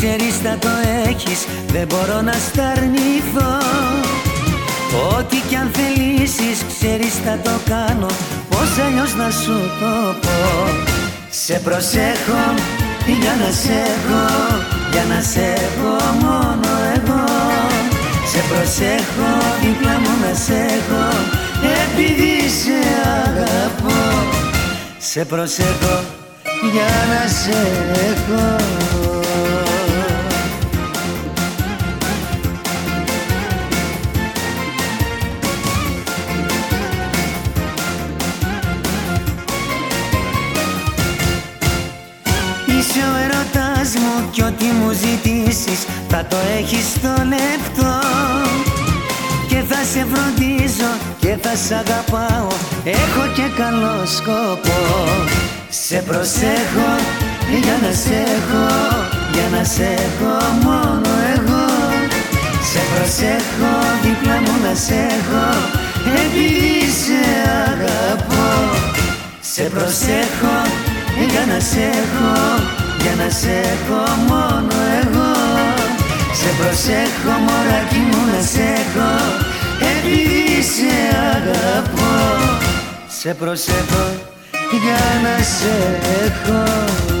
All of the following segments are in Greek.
ξέρεις θα το έχεις. Δεν μπορώ να στα αρνηθώ Ό,τι κι αν θελήσεις ξέρεις θα το κάνω. Πώς αλλιώς να σου το πω. Σε προσέχω για να σε έχω Για να σε έχω μόνο εγώ. Σε προσέχω δίπλα μου να σε έχω Επειδή σε αγαπώ. Σε προσέχω για να σε έχω ερωτάς μου κι ό,τι μου ζητήσεις θα το έχεις στο λεπτό και θα σε φροντίζω και θα σ' αγαπάω έχω και καλό σκοπό. Σε προσέχω για να σε έχω για να σε έχω μόνο εγώ. Σε προσέχω δίπλα μου να σε έχω επειδή σε αγαπώ. Σε προσέχω για να σε έχω, για να σε έχω μόνο εγώ. Σε προσέχω μωράκι μου να σε έχω, επειδή σε αγαπώ. Σε προσέχω για να σε έχω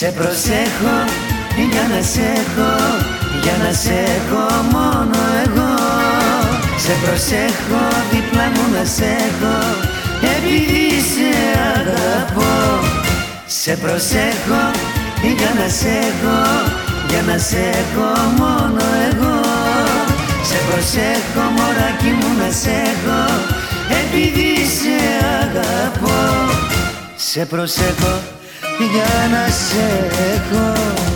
Σε προσέχω για να σε έχω, για να σε έχω μόνο εγώ. Σε προσέχω δίπλα μου να σε έχω, επειδή σε αγαπώ. Σε προσέχω για να σε έχω, για να σε έχω μόνο εγώ. Σε προσέχω μωράκι μου να σε έχω, επειδή σε αγαπώ. Σε προσέχω για να σε έχω